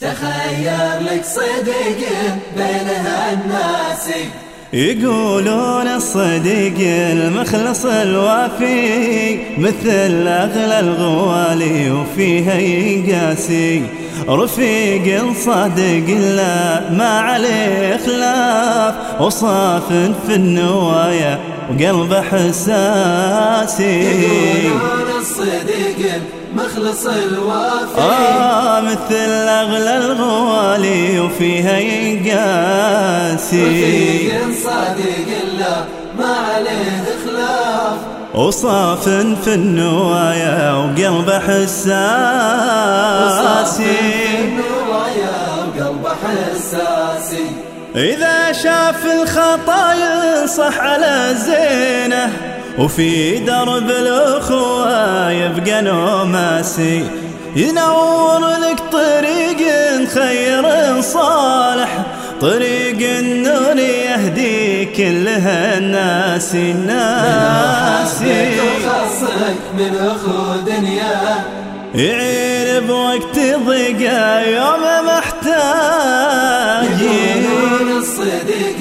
تخير لك صدق بينها الناس يقولون الصديق المخلص الوافي مثل أغلى الغوالي وفيها يقاسي. رفيق صادق لا ما عليه خلاف وصاف في النوايا وقلبه حساسي. الصديق مخلص الوافي. آه مثل أغلى الغوالي وفيها يقاسي. رفيق صادق لا ما عليه خلاف وصاف في النوايا وقلبه حساسي وقلبه حساسي إذا شاف الخطا ينصح على زينه وفي درب الأخوة يبقى نوماسي ينور لك طريق خير صالح طريق النور يهدي كلها الناس. الناس خصك من أخو دنيا يعين بوقت ضيقة يوم محتاج الصديق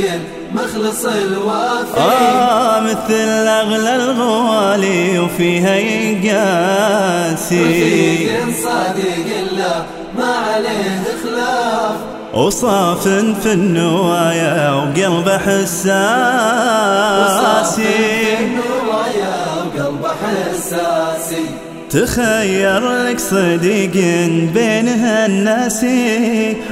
مخلص الوافي آه. مثل أغلى الغوالي وفيها يقاسي. رفيق صادق لا ما عليه خلاف وصاف في النوايا وقلبه حساسي. النوايا وقلبه حساسي. تخير لك صديق بينها الناس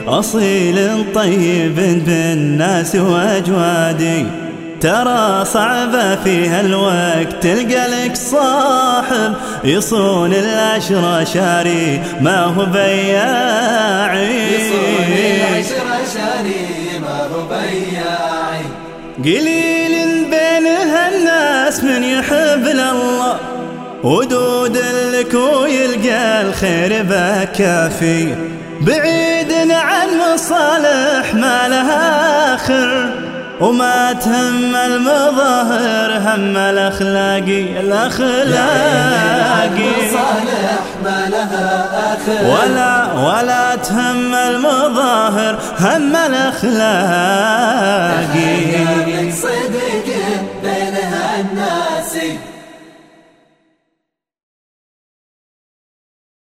أصيل طيب بالناس وأجوادي. ترى صعبة في هالوقت تلقى لك صاحب يصون العشرة شاري ما هو بياعي. يصون العشرة شاري ما هو بياعي. قليل بينها الناس من يحب لله ودود لك ويلقى الخير بكافي. بعيد عن مصالح ما لها آخر. وما تهم المظاهر هم الأخلاقي الأخلاقي. صالح ما لها آخر. ولا ولا تهم المظاهر هم الأخلاقي. صدق بينها الناس.